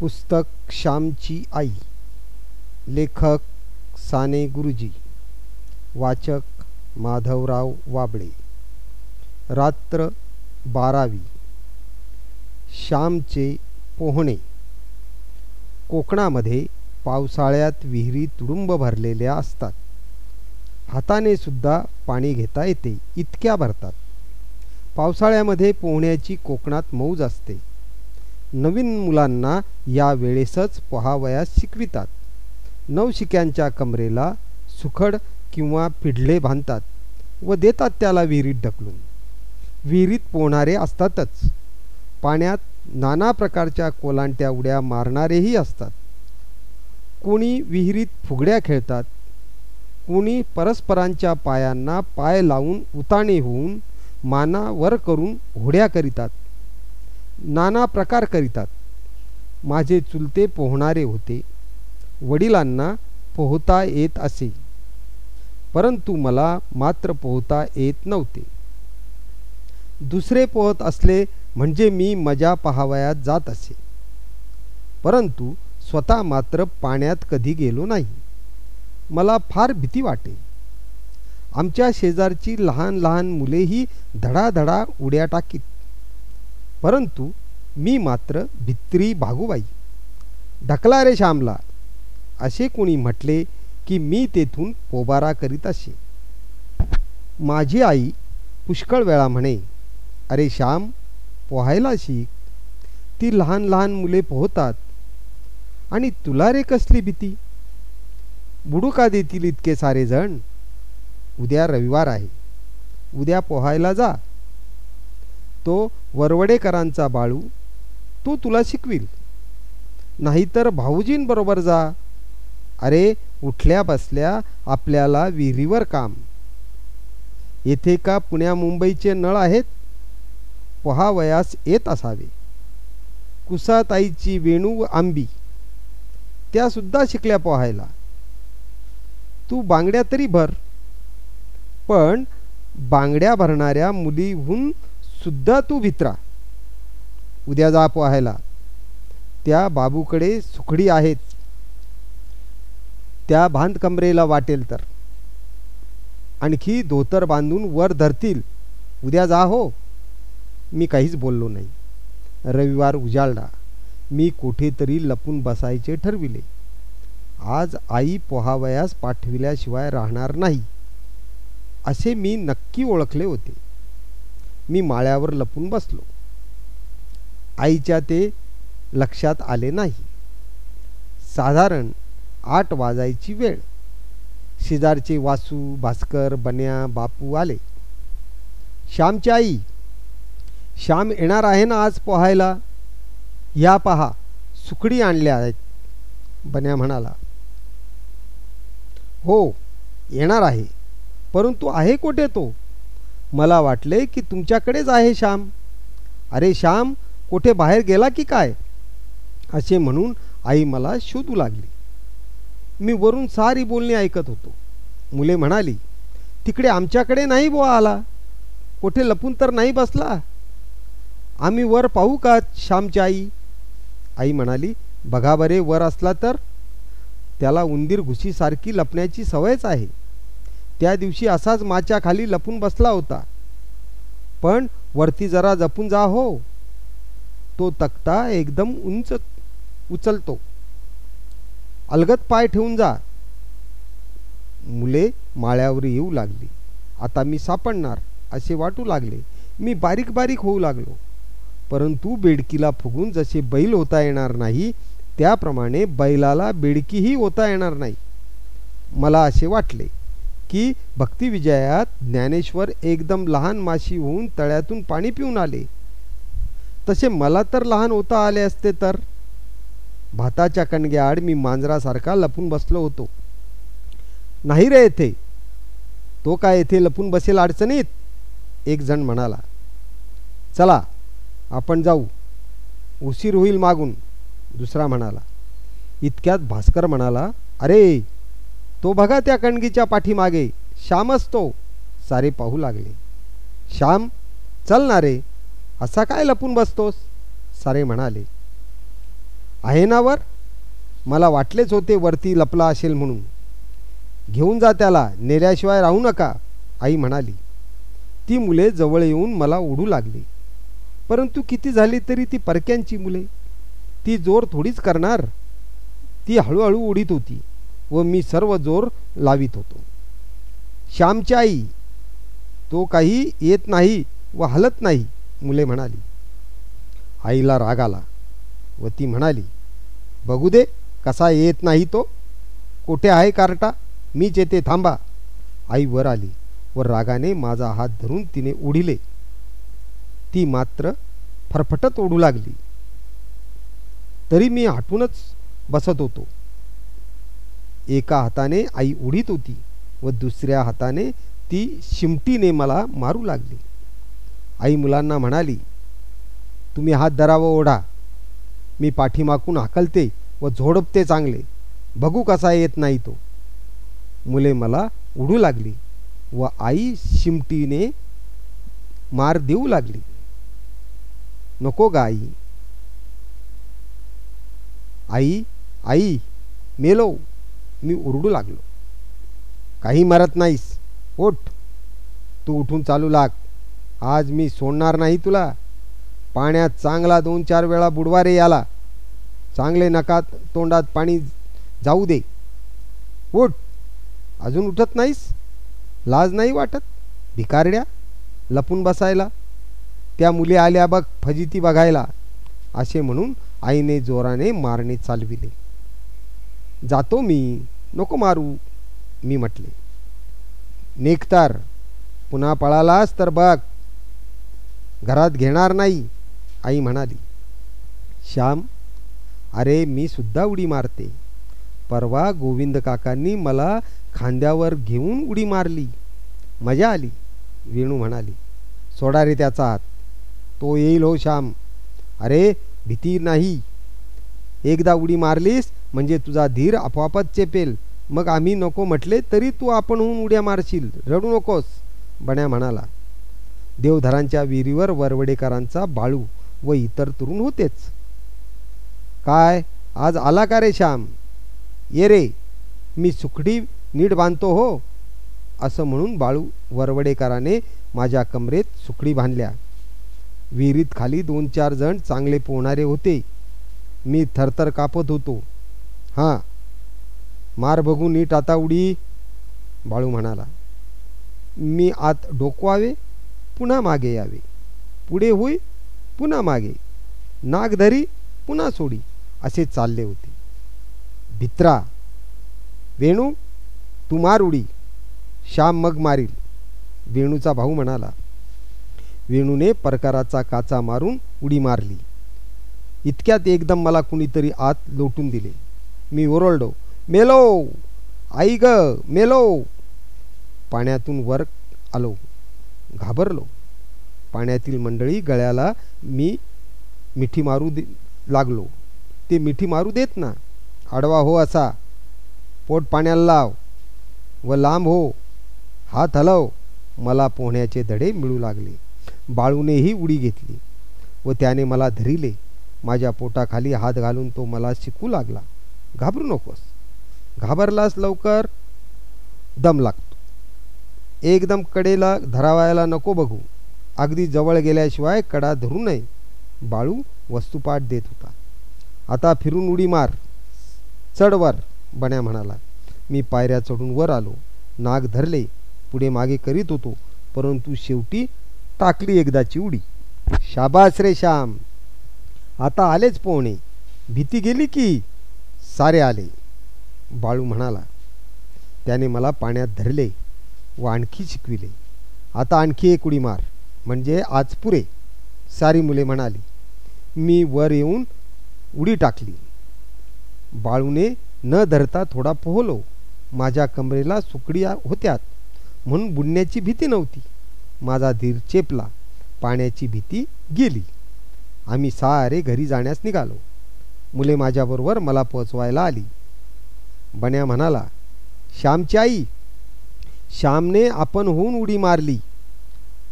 पुस्तक श्यामची आई लेखक साने गुरुजी वाचक माधवराव वाबळे. रात्र बारावी. श्यामचे पोहणे. कोकणामध्ये पावसाळ्यात विहिरी तुडुंब भरलेल्या असतात. हाताने सुद्धा पाणी घेता येते इतक्या भरतात. पावसाळ्यामध्ये पोहण्याची कोकणात मौज असते. नवीन मुलांना या वेळेसच पोहावयास शिकवितात. नवशिक्यांच्या कमरेला सुखड किंवा पिढले बांधतात व देतात त्याला विहिरीत ढकलून. विहिरीत पोहणारे असतातच. पाण्यात नाना प्रकारच्या कोलांट्या उड्या मारणारेही असतात. कोणी विहिरीत फुगड्या खेळतात. कोणी परस्परांच्या पायांना पाय लावून उताणे होऊन माना वर करून होड्या करीतात. नाना प्रकार करीतात. माझे चुलते पोहणारे होते. वडिलांना पोहता येत असे. परंतु मला मात्र पोहता येत नव्हते. दुसरे पोहत असले म्हणजे मी मजा पहावयात जात असे. परंतु स्वतः मात्र पाण्यात कधी गेलो नाही. मला फार भीती वाटे. आमच्या शेजारची लहान लहान मुलेही धडाधडा उड्या टाकीत. परंतु मी मात्र भित्री भागूबाई ढकला रे श्यामला असे कोणी म्हटले की मी तेथून पोबारा करीत असे. माझी आई पुष्कळ वेळा म्हणे अरे श्याम पोहायला शिक. ती लहान लहान मुले पोहतात. आणि तुला रे कसली भीती? बुडुका देतील इतके सारे जण. उद्या रविवार आहे. उद्या पोहायला जा. तो वरवडेकरांचा बाळू तो तुला शिकविल. नाहीतर भाऊजींबरोबर जा. अरे उठल्या बसल्या आपल्याला विहिरीवर काम. येथे का पुण्या मुंबईचे नळ आहेत? पहावयास येत असावे. कुसाताईची वेणू व आंबी. त्या सुद्धा शिकल्या पोहायला. तू बांगड्या तरी भर. पण बांगड्या भरणाऱ्या मुलीहून सुद्धा तू भित्रा उद्या जा पोहायला. त्या बाबूकडे सुखडी आहेत. त्या भांत कमरेला वाटेल तर. आणखी धोतर बांधून वर धरतील. उद्या जा हो. मी काहीच बोललो नाही. रविवार उजाळला. मी कुठेतरी लपून बसायचे ठरविले. आज आई पोहावयास पाठविल्याशिवाय राहणार नाही. असे मी नक्की ओळखले होते. मी माळ्यावर लपून बसलो. आईच्या ते लक्षात आले नाही. साधारण आठ वाजायची वेळ. शेजारचे वासू भास्कर बन्या बापू आले. श्यामची आई श्याम येणार आहे ना आज पोहायला? या पहा सुकडी आणल्या आहेत. बन्या म्हणाला हो येणार आहे. परंतु आहे कोठे तो? मला वाटले की तुमच्याकडेच आहे श्याम. अरे श्याम कोठे बाहेर गेला की काय? असे म्हणून आई मला शोधू लागली. मी वरून सारी बोलणी ऐकत होतो. मुले म्हणाली तिकडे आमच्याकडे नाही बुवा आला. कोठे लपून तर नाही बसला. आम्ही वर पाहू का श्यामची आई? आई म्हणाली बघा बरे वर असला तर? त्याला उंदीर घुशीसारखी लपण्याची सवयच आहे. त्या दिवशी असाच माच्या खाली लपून बसला होता. पण वरती जरा जपून जा हो. तो तक्ता एकदम उंच उचलतो. अलगत पाय ठेवून जा. मुले माळ्यावर येऊ लागली. आता मी सापडणार असे वाटू लागले. मी बारीक बारीक होऊ लागलो. परंतु बेडकीला फुगून जसे बैल होता येणार नाही त्याप्रमाणे बैलाला बेडकीही होता येणार नाही. मला असे वाटले. की भक्तिविजयात ज्ञानेश्वर एकदम लहान माशी होऊन तळ्यातून पाणी पिऊन आले. तसे मला तर लहान होता आले असते तर. भाताच्या कणग्याआड मी मांजरासारखा लपून बसलो होतो. नाही रे येथे. तो काय येथे लपून बसेल अडचणीत? एक जण म्हणाला. चला आपण जाऊ. उशीर होईल मागून. दुसरा म्हणाला. इतक्यात भास्कर म्हणाला अरे तो बघा त्या कणगीच्या पाठीमागे. श्यामच तो सारे पाहू लागले. श्याम चल ना रे. असा काय लपून बसतोस? सारे म्हणाले. आहे ना वर? मला वाटलेच होते वरती लपला असेल म्हणून. घेऊन जा त्याला. नेल्याशिवाय राहू नका. आई म्हणाली. ती मुले जवळ येऊन मला ओढू लागली. परंतु किती झाली तरी ती परक्यांची मुले. ती जोर थोडीच करणार. ती हळूहळू उडीत होती. व मी सर्व जोर लावित होतो. श्यामची आई तो काही येत नाही व हलत नाही मुले म्हणाली. आईला राग आला व ती म्हणाली बघू दे कसा येत नाही तो? कोठे आहे कार्टा? मीच येते थांबा. आई वर आली व रागाने माझा हात धरून तिने उडिले ती मात्र फरफटत ओढू लागली. तरी मी हटूनच बसत होतो. एका हाताने आई उडीत होती व दुसऱ्या हाताने ती शिमटीने मला मारू लागली. आई मुलांना म्हणाली तुम्ही हात धरावं ओढा. मी पाठीमागून हाकलते व झोडपते चांगले. बघू कसा येत नाही तो. मुले मला उडू लागली व आई शिमटीने मार देऊ लागली. नको गा आई. आई आई मेलो. मी ओरडू लागलो. काही मरत नाहीस. ओठ तू उठून चालू लाग. आज मी सोडणार नाही तुला. पाण्यात चांगला दोन चार वेळा बुडवारे याला. चांगले नकात तोंडात पाणी जाऊ दे. उठ. अजून उठत नाहीस? लाज नाही वाटत? भिकारड्या लपून बसायला. त्या मुली आल्या बघ फजिती बघायला. असे म्हणून आईने जोराने मारणे चालविले. जातो मी नको मारू मी म्हटले. निघतार पुन्हा पळालास तर बघ. घरात घेणार नाही आई म्हणाली. श्याम अरे मी सुद्धा उडी मारते. परवा गोविंद काकांनी मला खांद्यावर घेऊन उडी मारली. मजा आली वेणू म्हणाली. सोडा रे त्याचा हात. तो येईल हो श्याम. अरे भीती नाही. एकदा उडी मारलीस म्हणजे तुझा धीर आपोआपच चेपेल. मग आम्ही नको म्हटले तरी तू आपणहून उड्या मारशील. रडू नकोस बण्या म्हणाला. देवधरांच्या विहिरीवर वरवडेकरांचा बाळू व इतर तरुण होतेच. काय? आज आला का रे श्याम? ये रे मी सुखडी नीट बांधतो हो. असं म्हणून बाळू वरवडेकराने माझ्या कमरेत सुखडी बांधल्या. विहिरीत खाली दोन चार जण चांगले पोहणारे होते. मी थरथर कापत होतो. हां. मार बघू नीट आता उडी. बाळू म्हणाला मी आत डोकवावे पुन्हा मागे यावे. पुढे होई पुन्हा मागे. नाग धरी पुन्हा सोडी. असे चालले होते. भित्रा वेणू तू मार उडी. श्याम मग मारील. वेणूचा भाऊ म्हणाला वेणूने परकाराचा काचा मारून उडी मारली. इतक्यात एकदम मला कुणीतरी आत लोटून दिले. मी ओरडलो मेलो. आई ग मेलो. पाण्यातून वर आलो. घाबरलो. पाण्यातील मंडळी गळ्याला मी मिठी मारू दे लागलो. ते मिठी मारू देत ना. आडवा हो असा. पोट पाण्याला लाव. व लांब हो. हात हलव. मला पोहण्याचे धडे मिळू लागले. बाळूनेही उडी घेतली. व त्याने मला धरिले. माझ्या पोटाखाली हात घालून तो मला शिकू लागला. घाबरू नकोस. घाबरलास लवकर दम लागतो. एकदम कडेला धरावायला नको बघू. अगदी जवळ गेल्याशिवाय कडा धरू नये. बाळू वस्तुपाठ देत होता. आता फिरून उडी मार. चढवर बण्या म्हणाला. मी पायऱ्या चढून वर आलो. नाग धरले. पुढे मागे करीत होतो. परंतु शेवटी टाकली एकदाची उडी. शाबास रे श्याम. आता आलेच पोहणे. भीती गेली की? सारे आले. बाळू म्हणाला त्याने मला पाण्यात धरले व आणखी शिकविले. आता आणखी एक उडी मार म्हणजे आज पुरे. सारी मुले म्हणाली मी वर येऊन उडी टाकली. बाळूने न धरता थोडा पोहलो. माझ्या कमरेला सुकड्या होत्यात म्हणून बुडण्याची भीती नव्हती. माझा धीर चेपला पाण्याची भीती गेली. आम्ही सारे घरी जाण्यास निघालो. मुले माझ्याबरोबर मला पोचवायला आली. बण्या म्हणाला श्यामची आई श्यामने आपण होऊन उडी मारली.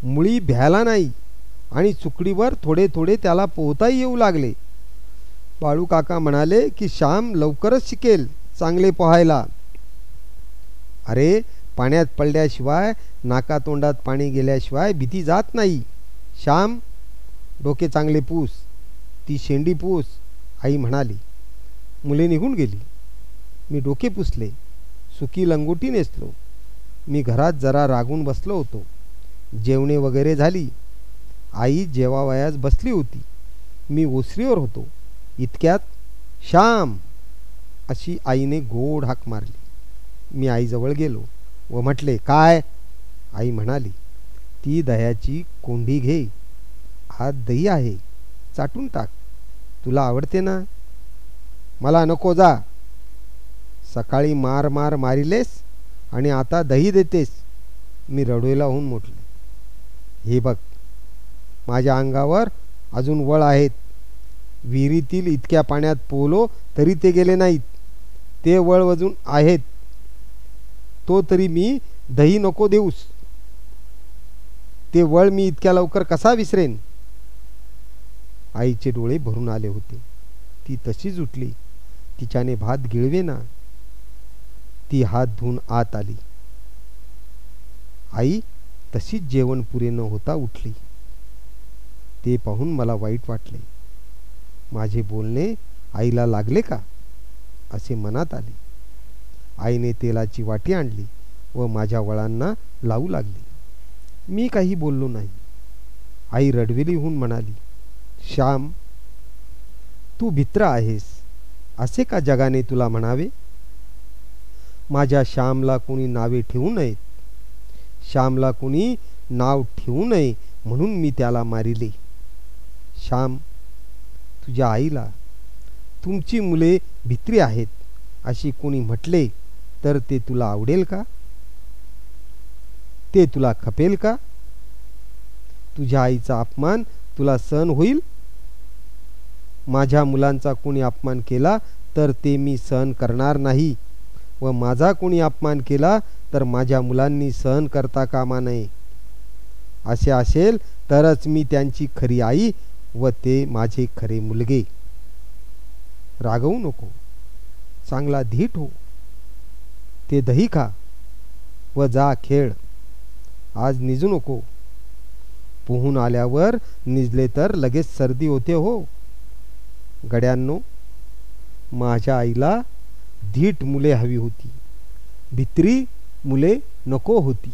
मुळी भ्याला नाही आणि चुकडीवर थोडे थोडे त्याला पोहताही येऊ लागले. बाळू काका म्हणाले की श्याम लवकरच शिकेल चांगले पोहायला. अरे पाण्यात पडल्याशिवाय नाकातोंडात पाणी गेल्याशिवाय भीती जात नाही. श्याम डोके चांगले पूस. ती शेंडी पूस. आई म्हणाली मुले निघून गेली. मी डोके पुसले. सुकी लंगोटी नेसलो. मी घरात जरा रागून बसलो होतो. जेवणे वगैरे झाली. आई जेवावयास बसली होती. मी ओसरीवर होतो. इतक्यात श्याम! अशी आईने गोड हाक मारली. मी आईजवळ गेलो व म्हटले काय? आई म्हणाली ती दह्याची कोंडी घे. आत दही आहे. चाटून टाक. तुला आवडते ना? मला नको जा. सकाळी मार मार मारिलेस आणि आता दही देतेस. मी रडोईला होऊन मोठले हे बघ माझ्या अंगावर अजून वळ आहेत. विहिरीतील इतक्या पाण्यात पोलो तरी ते गेले नाहीत. ते वळ वजून आहेत. तो तरी मी दही नको देऊस. ते वळ मी इतक्या लवकर कसा विसरेन? आईचे डोळे भरून आले होते. ती तशीच उठली. तिच्याने भात गिळवेना ती हात धुवून आत आली. आई तशीच जेवण पुरे न होता उठली. ते पाहून मला वाईट वाटले. माझे बोलणे आईला लागले का? असे मनात आले. आईने तेलाची वाटी आणली व माझ्या वळांना लावू लागली. मी काही बोललो नाही. आई रडविलीहून होऊन म्हणाली श्याम तू भित्र आहेस असे का जगाने तुला म्हणावे? माझ्या श्यामला कोणी नावे ठेवू नयेत. श्यामला कोणी नाव ठेवू नये म्हणून मी त्याला मारिले. श्याम तुझ्या आईला तुमची मुले भित्री आहेत अशी कोणी म्हटले तर ते तुला आवडेल का? ते तुला खपेल का? तुझ्या आईचा अपमान तुला सहन होईल? माझ्या मुलांचा कुणी अपमान केला तर ते मी सहन करणार नाही. व माझा कुणी अपमान केला तर माझ्या मुलांनी सहन करता कामा नये. असे असेल तरच मी त्यांची खरी आई व ते माझे खरे मुलगे. रागवू नको. चांगला धीट हो. ते दही खा व जा खेळ. आज निजू नको. पोहून आल्यावर निजले तर लगेच सर्दी होते हो. गड्यांनो माझ्या आईला धीट मुले हवी होती. भित्री मुले नको होती.